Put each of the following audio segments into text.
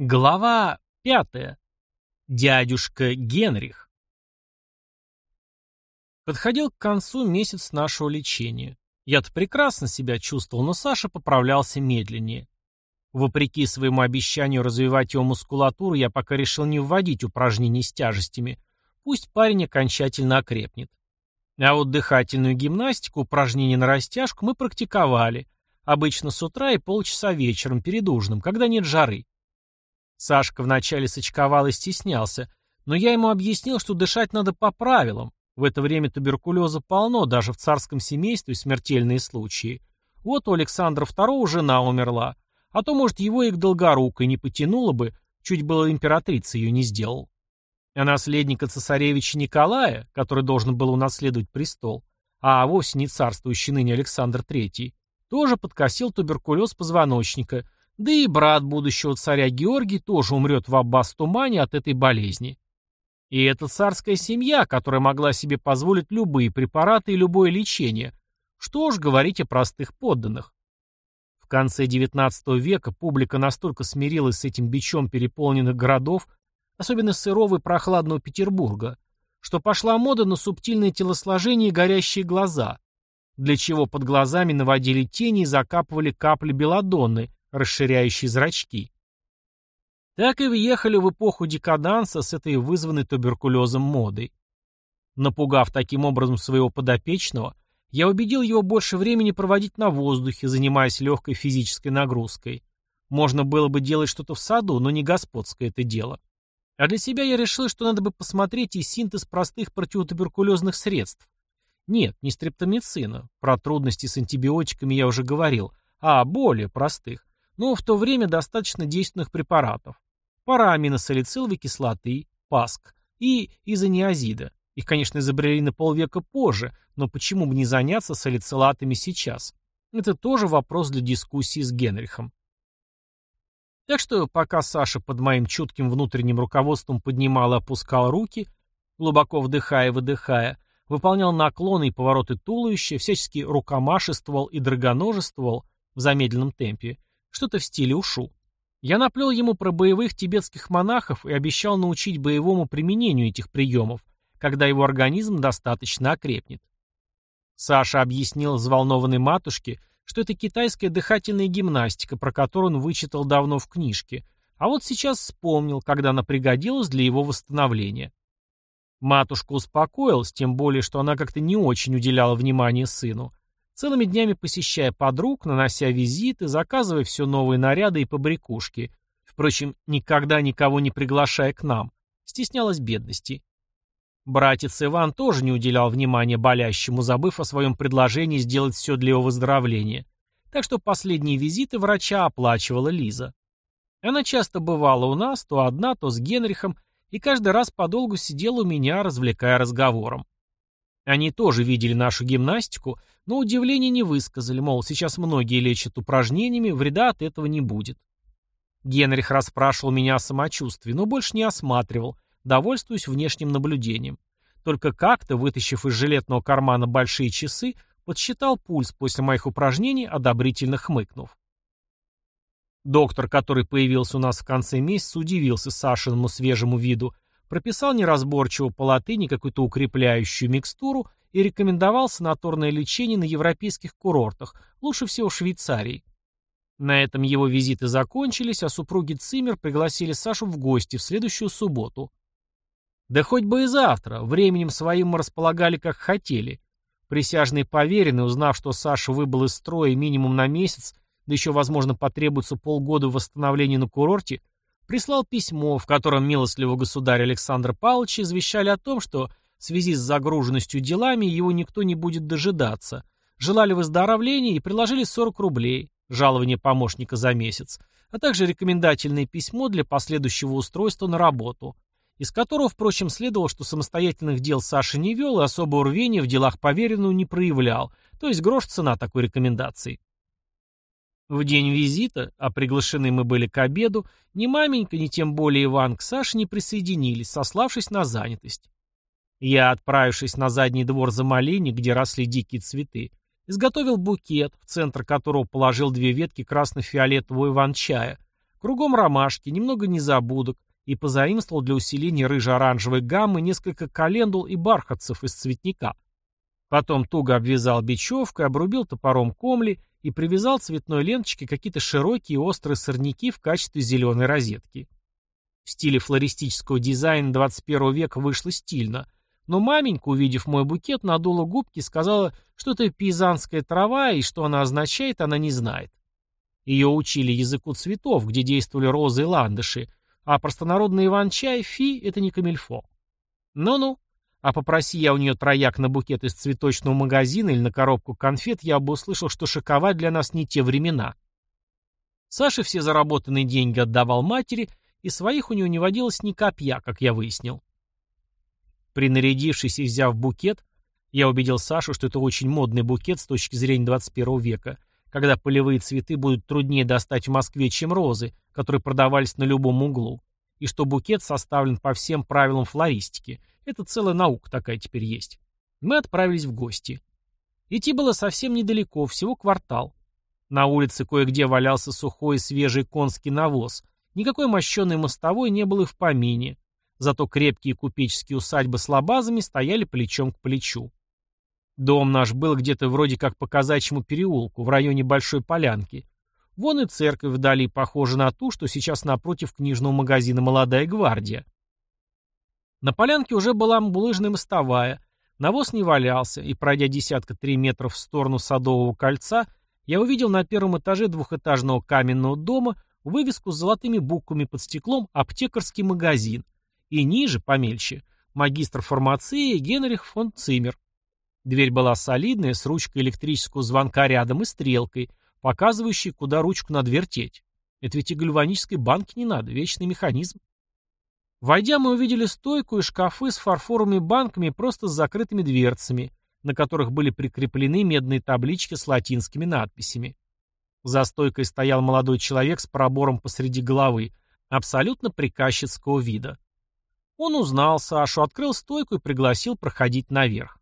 Глава пятая. Дядюшка Генрих. Подходил к концу месяц нашего лечения. Я-то прекрасно себя чувствовал, но Саша поправлялся медленнее. Вопреки своему обещанию развивать его мускулатуру, я пока решил не вводить упражнения с тяжестями. Пусть парень окончательно окрепнет. А вот дыхательную гимнастику, упражнения на растяжку мы практиковали. Обычно с утра и полчаса вечером перед ужином, когда нет жары. Сашка вначале сочковал и стеснялся, но я ему объяснил, что дышать надо по правилам. В это время туберкулеза полно, даже в царском семействе смертельные случаи. Вот у Александра II жена умерла, а то, может, его и к долгорукой не потянуло бы, чуть было императрица ее не сделал. А наследника цесаревича Николая, который должен был унаследовать престол, а вовсе не царствующий ныне Александр III, тоже подкосил туберкулез позвоночника – да и брат будущего царя Георгий тоже умрет в Аббас-Тумане от этой болезни. И это царская семья, которая могла себе позволить любые препараты и любое лечение. Что уж говорить о простых подданных. В конце XIX века публика настолько смирилась с этим бичом переполненных городов, особенно сырого и прохладного Петербурга, что пошла мода на субтильное телосложение и горящие глаза, для чего под глазами наводили тени и закапывали капли белодонны, расширяющий зрачки. Так и въехали в эпоху декаданса с этой вызванной туберкулезом модой. Напугав таким образом своего подопечного, я убедил его больше времени проводить на воздухе, занимаясь легкой физической нагрузкой. Можно было бы делать что-то в саду, но не господское это дело. А для себя я решил, что надо бы посмотреть и синтез простых противотуберкулезных средств. Нет, не стрептомицина, про трудности с антибиотиками я уже говорил, а более простых но в то время достаточно действенных препаратов. Пара аминосалициловой кислоты, ПАСК и изониазида. Их, конечно, изобрели на полвека позже, но почему бы не заняться салицилатами сейчас? Это тоже вопрос для дискуссии с Генрихом. Так что пока Саша под моим чутким внутренним руководством поднимал и опускал руки, глубоко вдыхая и выдыхая, выполнял наклоны и повороты туловища, всячески рукомашествовал и драгоножествовал в замедленном темпе, что-то в стиле ушу. Я наплел ему про боевых тибетских монахов и обещал научить боевому применению этих приемов, когда его организм достаточно окрепнет. Саша объяснил взволнованной матушке, что это китайская дыхательная гимнастика, про которую он вычитал давно в книжке, а вот сейчас вспомнил, когда она пригодилась для его восстановления. Матушка успокоилась, тем более, что она как-то не очень уделяла внимания сыну, целыми днями посещая подруг, нанося визиты, заказывая все новые наряды и побрякушки, впрочем, никогда никого не приглашая к нам, стеснялась бедности. Братец Иван тоже не уделял внимания болящему, забыв о своем предложении сделать все для его выздоровления, так что последние визиты врача оплачивала Лиза. Она часто бывала у нас, то одна, то с Генрихом, и каждый раз подолгу сидела у меня, развлекая разговором. Они тоже видели нашу гимнастику, но удивления не высказали, мол, сейчас многие лечат упражнениями, вреда от этого не будет. Генрих расспрашивал меня о самочувствии, но больше не осматривал, довольствуясь внешним наблюдением. Только как-то, вытащив из жилетного кармана большие часы, подсчитал пульс после моих упражнений, одобрительно хмыкнув. Доктор, который появился у нас в конце месяца, удивился Сашиному свежему виду – прописал неразборчиво по латыни какую-то укрепляющую микстуру и рекомендовал санаторное лечение на европейских курортах, лучше всего в Швейцарии. На этом его визиты закончились, а супруги Циммер пригласили Сашу в гости в следующую субботу. Да хоть бы и завтра, временем своим мы располагали как хотели. Присяжный поверенный, узнав, что Саша выбыл из строя минимум на месяц, да еще, возможно, потребуется полгода восстановления на курорте, прислал письмо, в котором милостливого государя Александр Павловича извещали о том, что в связи с загруженностью делами его никто не будет дожидаться, желали выздоровления и приложили 40 рублей, жалование помощника за месяц, а также рекомендательное письмо для последующего устройства на работу, из которого, впрочем, следовало, что самостоятельных дел Саша не вел и особого рвения в делах поверенного не проявлял, то есть грош цена такой рекомендации. В день визита, а приглашены мы были к обеду, ни маменька, ни тем более Иван к Саше не присоединились, сославшись на занятость. Я, отправившись на задний двор за малинник, где росли дикие цветы, изготовил букет, в центр которого положил две ветки красно-фиолетового иван-чая, кругом ромашки, немного незабудок, и позаимствовал для усиления рыжо-оранжевой гаммы несколько календул и бархатцев из цветника. Потом туго обвязал бечевкой, обрубил топором комли и привязал цветной ленточке какие-то широкие и острые сорняки в качестве зеленой розетки. В стиле флористического дизайна 21 века вышло стильно, но маменька, увидев мой букет, надула губки и сказала, что это пизанская трава и что она означает, она не знает. Ее учили языку цветов, где действовали розы и ландыши, а простонародный Иван-чай фи — это не камильфо. Ну-ну, а попроси я у нее трояк на букет из цветочного магазина или на коробку конфет, я бы услышал, что шиковать для нас не те времена. Саша все заработанные деньги отдавал матери, и своих у него не водилось ни копья, как я выяснил. Принарядившись и взяв букет, я убедил Сашу, что это очень модный букет с точки зрения 21 века, когда полевые цветы будут труднее достать в Москве, чем розы, которые продавались на любом углу и что букет составлен по всем правилам флористики. Это целая наука такая теперь есть. Мы отправились в гости. Идти было совсем недалеко, всего квартал. На улице кое-где валялся сухой и свежий конский навоз. Никакой мощеной мостовой не было и в помине. Зато крепкие купеческие усадьбы с лабазами стояли плечом к плечу. Дом наш был где-то вроде как по казачьему переулку, в районе Большой Полянки. Вон и церковь вдали похожа на ту, что сейчас напротив книжного магазина «Молодая гвардия». На полянке уже была булыжная мостовая, навоз не валялся, и, пройдя десятка три метров в сторону Садового кольца, я увидел на первом этаже двухэтажного каменного дома вывеску с золотыми буквами под стеклом «Аптекарский магазин», и ниже, помельче, магистр фармации Генрих фон Циммер. Дверь была солидная, с ручкой электрического звонка рядом и стрелкой, показывающий, куда ручку надо вертеть. Это ведь и гальванической банки не надо, вечный механизм. Войдя, мы увидели стойку и шкафы с фарфоровыми банками просто с закрытыми дверцами, на которых были прикреплены медные таблички с латинскими надписями. За стойкой стоял молодой человек с пробором посреди головы, абсолютно приказчицкого вида. Он узнал Сашу, открыл стойку и пригласил проходить наверх.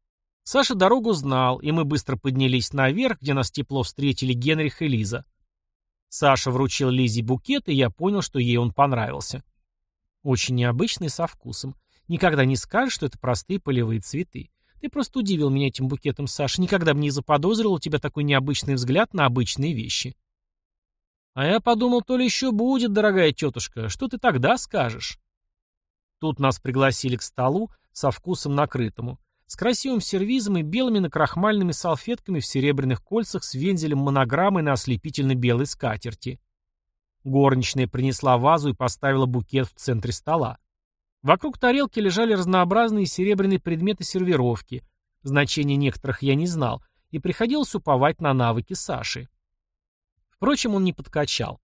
Саша дорогу знал, и мы быстро поднялись наверх, где нас тепло встретили Генрих и Лиза. Саша вручил Лизе букет, и я понял, что ей он понравился. Очень необычный, со вкусом. Никогда не скажешь, что это простые полевые цветы. Ты просто удивил меня этим букетом, Саша. Никогда бы не заподозрил у тебя такой необычный взгляд на обычные вещи. А я подумал, то ли еще будет, дорогая тетушка. Что ты тогда скажешь? Тут нас пригласили к столу со вкусом накрытому с красивым сервизом и белыми накрахмальными салфетками в серебряных кольцах с вензелем монограммой на ослепительно-белой скатерти. Горничная принесла вазу и поставила букет в центре стола. Вокруг тарелки лежали разнообразные серебряные предметы сервировки. Значения некоторых я не знал, и приходилось уповать на навыки Саши. Впрочем, он не подкачал.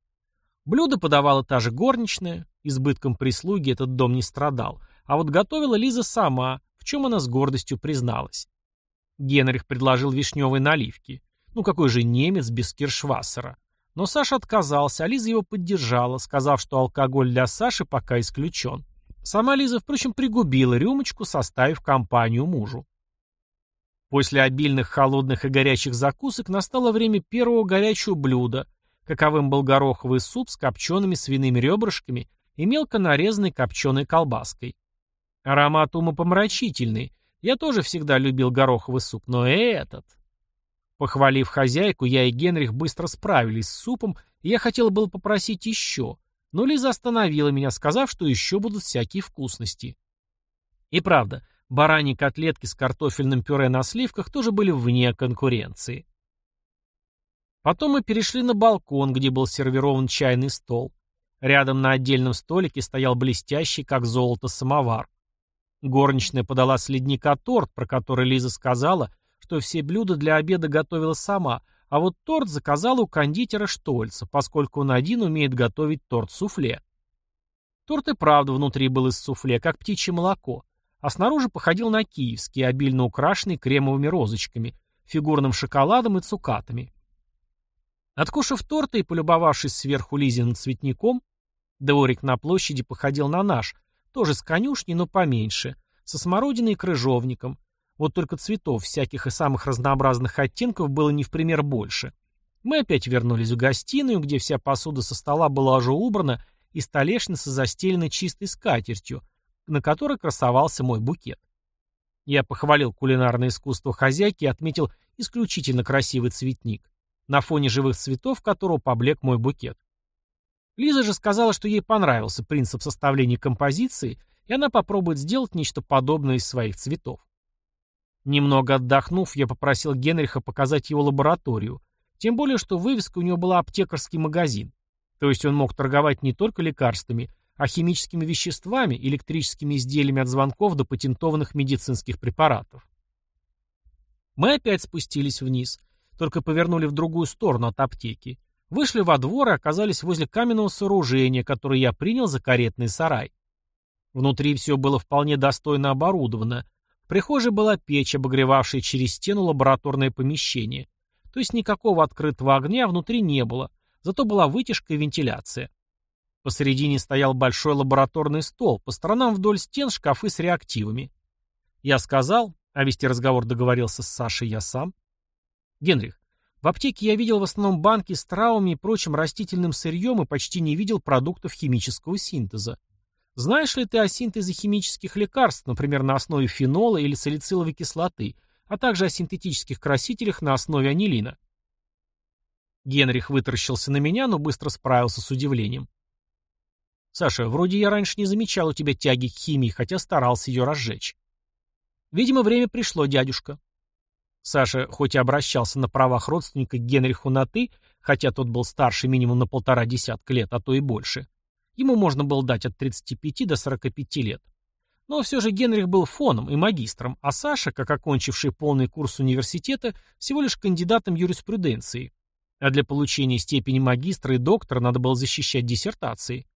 Блюдо подавала та же горничная, избытком прислуги этот дом не страдал, а вот готовила Лиза сама, в чем она с гордостью призналась. Генрих предложил вишневые наливки. Ну какой же немец без киршвассера? Но Саша отказался, а Лиза его поддержала, сказав, что алкоголь для Саши пока исключен. Сама Лиза, впрочем, пригубила рюмочку, составив компанию мужу. После обильных холодных и горячих закусок настало время первого горячего блюда, каковым был гороховый суп с копчеными свиными ребрышками и мелко нарезанной копченой колбаской. Аромат умопомрачительный. Я тоже всегда любил гороховый суп, но этот... Похвалив хозяйку, я и Генрих быстро справились с супом, и я хотел был попросить еще, но Лиза остановила меня, сказав, что еще будут всякие вкусности. И правда, бараньи котлетки с картофельным пюре на сливках тоже были вне конкуренции. Потом мы перешли на балкон, где был сервирован чайный стол. Рядом на отдельном столике стоял блестящий, как золото, самовар. Горничная подала с ледника торт, про который Лиза сказала, что все блюда для обеда готовила сама, а вот торт заказала у кондитера Штольца, поскольку он один умеет готовить торт-суфле. Торт и правда внутри был из суфле, как птичье молоко, а снаружи походил на киевский, обильно украшенный кремовыми розочками, фигурным шоколадом и цукатами. Откушав торта и полюбовавшись сверху Лизиным цветником, Дворик на площади походил на наш, тоже с конюшни, но поменьше. Со смородиной и крыжовником. Вот только цветов всяких и самых разнообразных оттенков было не в пример больше. Мы опять вернулись в гостиную, где вся посуда со стола была уже убрана, и столешница застелена чистой скатертью, на которой красовался мой букет. Я похвалил кулинарное искусство хозяйки и отметил исключительно красивый цветник, на фоне живых цветов которого поблек мой букет. Лиза же сказала, что ей понравился принцип составления композиции, и она попробует сделать нечто подобное из своих цветов. Немного отдохнув, я попросил Генриха показать его лабораторию, тем более, что вывеска у него была аптекарский магазин, то есть он мог торговать не только лекарствами, а химическими веществами, электрическими изделиями от звонков до патентованных медицинских препаратов. Мы опять спустились вниз, только повернули в другую сторону от аптеки. Вышли во двор и оказались возле каменного сооружения, которое я принял за каретный сарай. Внутри все было вполне достойно оборудовано. В прихожей была печь, обогревавшая через стену лабораторное помещение. То есть никакого открытого огня внутри не было, зато была вытяжка и вентиляция. Посередине стоял большой лабораторный стол, по сторонам вдоль стен шкафы с реактивами. Я сказал, а вести разговор договорился с Сашей я сам. «Генрих, в аптеке я видел в основном банки с травами и прочим растительным сырьем и почти не видел продуктов химического синтеза. Знаешь ли ты о синтезе химических лекарств, например, на основе фенола или салициловой кислоты, а также о синтетических красителях на основе анилина? Генрих вытаращился на меня, но быстро справился с удивлением. «Саша, вроде я раньше не замечал у тебя тяги к химии, хотя старался ее разжечь». «Видимо, время пришло, дядюшка», Саша хоть и обращался на правах родственника к Генриху на «ты», хотя тот был старше минимум на полтора десятка лет, а то и больше, ему можно было дать от 35 до 45 лет. Но все же Генрих был фоном и магистром, а Саша, как окончивший полный курс университета, всего лишь кандидатом юриспруденции. А для получения степени магистра и доктора надо было защищать диссертации.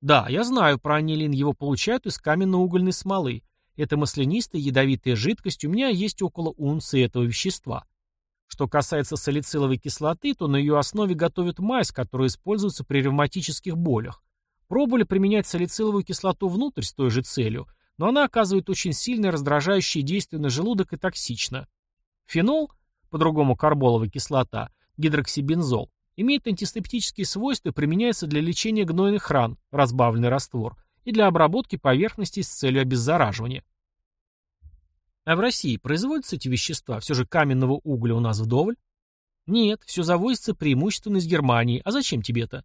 Да, я знаю, про анилин его получают из каменно-угольной смолы, это маслянистая ядовитая жидкость у меня есть около унции этого вещества. Что касается салициловой кислоты, то на ее основе готовят мазь, которая используется при ревматических болях. Пробовали применять салициловую кислоту внутрь с той же целью, но она оказывает очень сильное раздражающее действие на желудок и токсично. Фенол, по-другому карболовая кислота, гидроксибензол, имеет антисептические свойства и применяется для лечения гнойных ран, разбавленный раствор, и для обработки поверхностей с целью обеззараживания. А в России производятся эти вещества? Все же каменного угля у нас вдоволь? Нет, все завозится преимущественно из Германии. А зачем тебе это?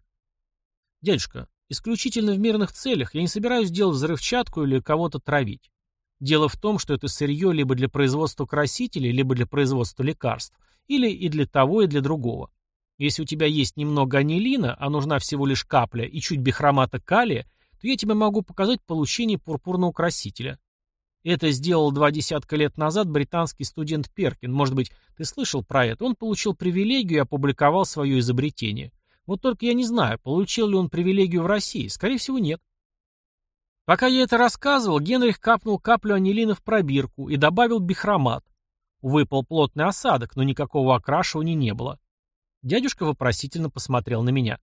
Дядюшка, исключительно в мирных целях. Я не собираюсь делать взрывчатку или кого-то травить. Дело в том, что это сырье либо для производства красителей, либо для производства лекарств, или и для того, и для другого. Если у тебя есть немного анилина, а нужна всего лишь капля и чуть бихромата калия, то я тебе могу показать получение пурпурного красителя. Это сделал два десятка лет назад британский студент Перкин. Может быть, ты слышал про это? Он получил привилегию и опубликовал свое изобретение. Вот только я не знаю, получил ли он привилегию в России. Скорее всего, нет. Пока я это рассказывал, Генрих капнул каплю анилина в пробирку и добавил бихромат. Выпал плотный осадок, но никакого окрашивания не было. Дядюшка вопросительно посмотрел на меня.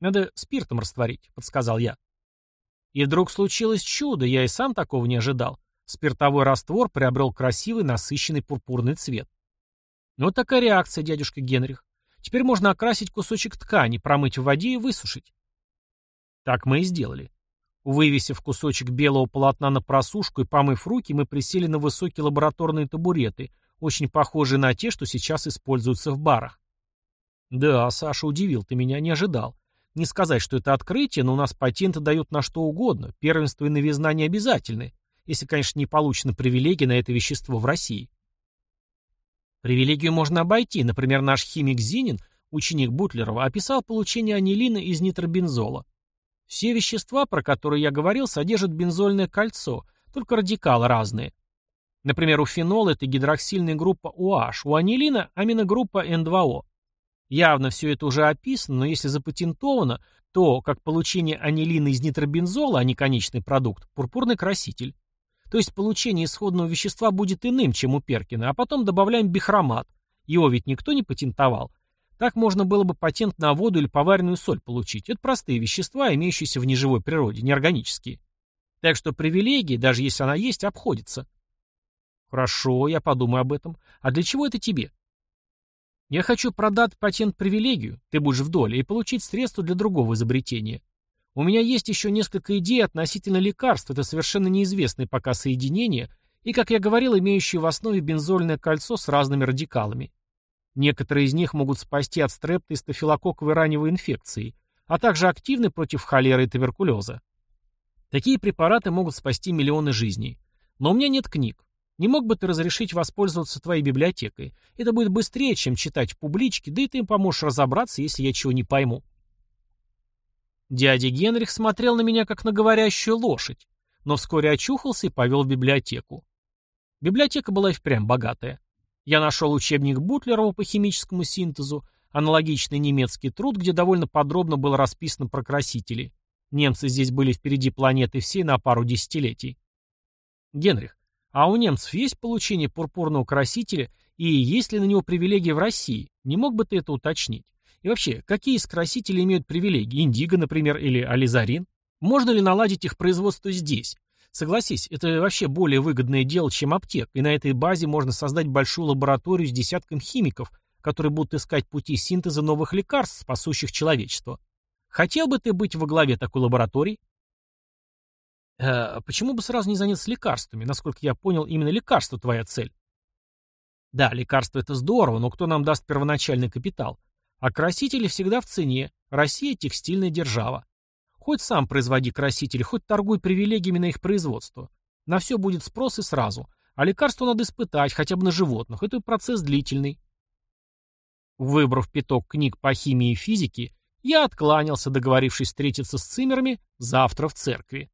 «Надо спиртом растворить», — подсказал я. И вдруг случилось чудо, я и сам такого не ожидал. Спиртовой раствор приобрел красивый, насыщенный пурпурный цвет. Ну, вот такая реакция, дядюшка Генрих. Теперь можно окрасить кусочек ткани, промыть в воде и высушить. Так мы и сделали. Вывесив кусочек белого полотна на просушку и помыв руки, мы присели на высокие лабораторные табуреты, очень похожие на те, что сейчас используются в барах. Да, Саша, удивил, ты меня не ожидал. Не сказать, что это открытие, но у нас патенты дают на что угодно, первенство и новизна не обязательны если, конечно, не получено привилегии на это вещество в России. Привилегию можно обойти. Например, наш химик Зинин, ученик Бутлерова, описал получение анилина из нитробензола. Все вещества, про которые я говорил, содержат бензольное кольцо, только радикалы разные. Например, у фенола это гидроксильная группа OH, у анилина – аминогруппа N2O. Явно все это уже описано, но если запатентовано, то, как получение анилина из нитробензола, а не конечный продукт, пурпурный краситель. То есть получение исходного вещества будет иным, чем у Перкина, а потом добавляем бихромат. Его ведь никто не патентовал. Так можно было бы патент на воду или поваренную соль получить. Это простые вещества, имеющиеся в неживой природе, неорганические. Так что привилегии, даже если она есть, обходится. Хорошо, я подумаю об этом. А для чего это тебе? Я хочу продать патент-привилегию, ты будешь в доле, и получить средства для другого изобретения. У меня есть еще несколько идей относительно лекарств, это совершенно неизвестные пока соединения, и, как я говорил, имеющие в основе бензольное кольцо с разными радикалами. Некоторые из них могут спасти от стрепта и стафилококковой раневой инфекции, а также активны против холеры и туберкулеза. Такие препараты могут спасти миллионы жизней. Но у меня нет книг. Не мог бы ты разрешить воспользоваться твоей библиотекой? Это будет быстрее, чем читать в публичке, да и ты им поможешь разобраться, если я чего не пойму. Дядя Генрих смотрел на меня, как на говорящую лошадь, но вскоре очухался и повел в библиотеку. Библиотека была и впрямь богатая. Я нашел учебник Бутлерова по химическому синтезу, аналогичный немецкий труд, где довольно подробно было расписано про красители. Немцы здесь были впереди планеты всей на пару десятилетий. Генрих, а у немцев есть получение пурпурного красителя и есть ли на него привилегии в России? Не мог бы ты это уточнить? И вообще, какие из красителей имеют привилегии? Индиго, например, или ализарин? Можно ли наладить их производство здесь? Согласись, это вообще более выгодное дело, чем аптек, и на этой базе можно создать большую лабораторию с десятком химиков, которые будут искать пути синтеза новых лекарств, спасущих человечество. Хотел бы ты быть во главе такой лаборатории? Э, почему бы сразу не заняться лекарствами? Насколько я понял, именно лекарство твоя цель. Да, лекарство это здорово, но кто нам даст первоначальный капитал? А красители всегда в цене. Россия – текстильная держава. Хоть сам производи красители, хоть торгуй привилегиями на их производство. На все будет спрос и сразу. А лекарство надо испытать, хотя бы на животных. Это процесс длительный. Выбрав пяток книг по химии и физике, я откланялся, договорившись встретиться с цимерами завтра в церкви.